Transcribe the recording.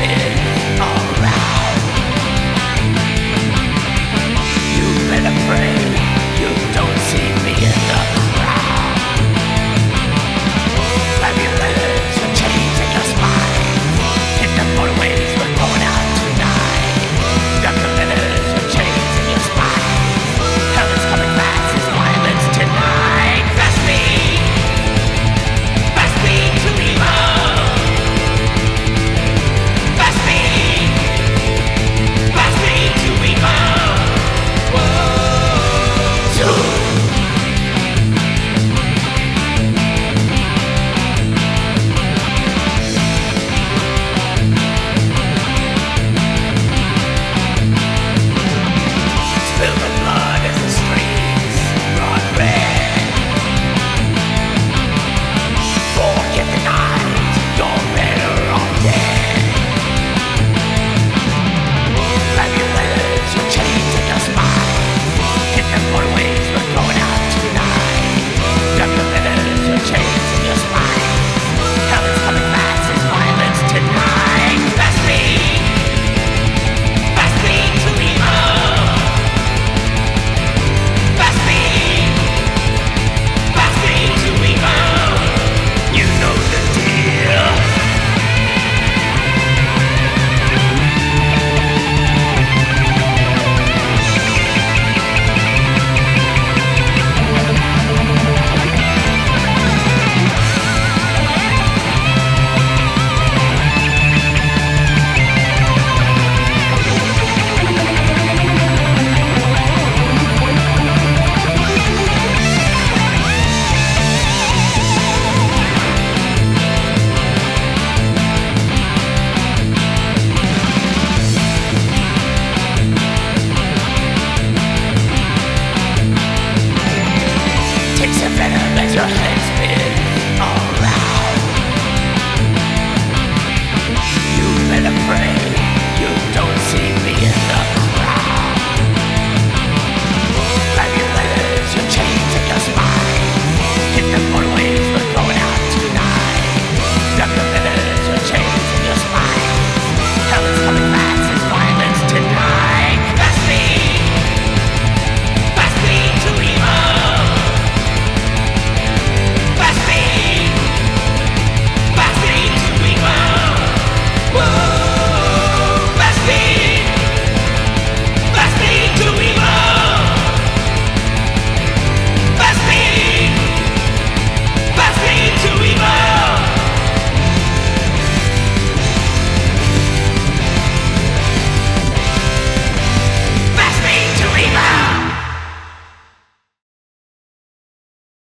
Yeah. Better let your head spin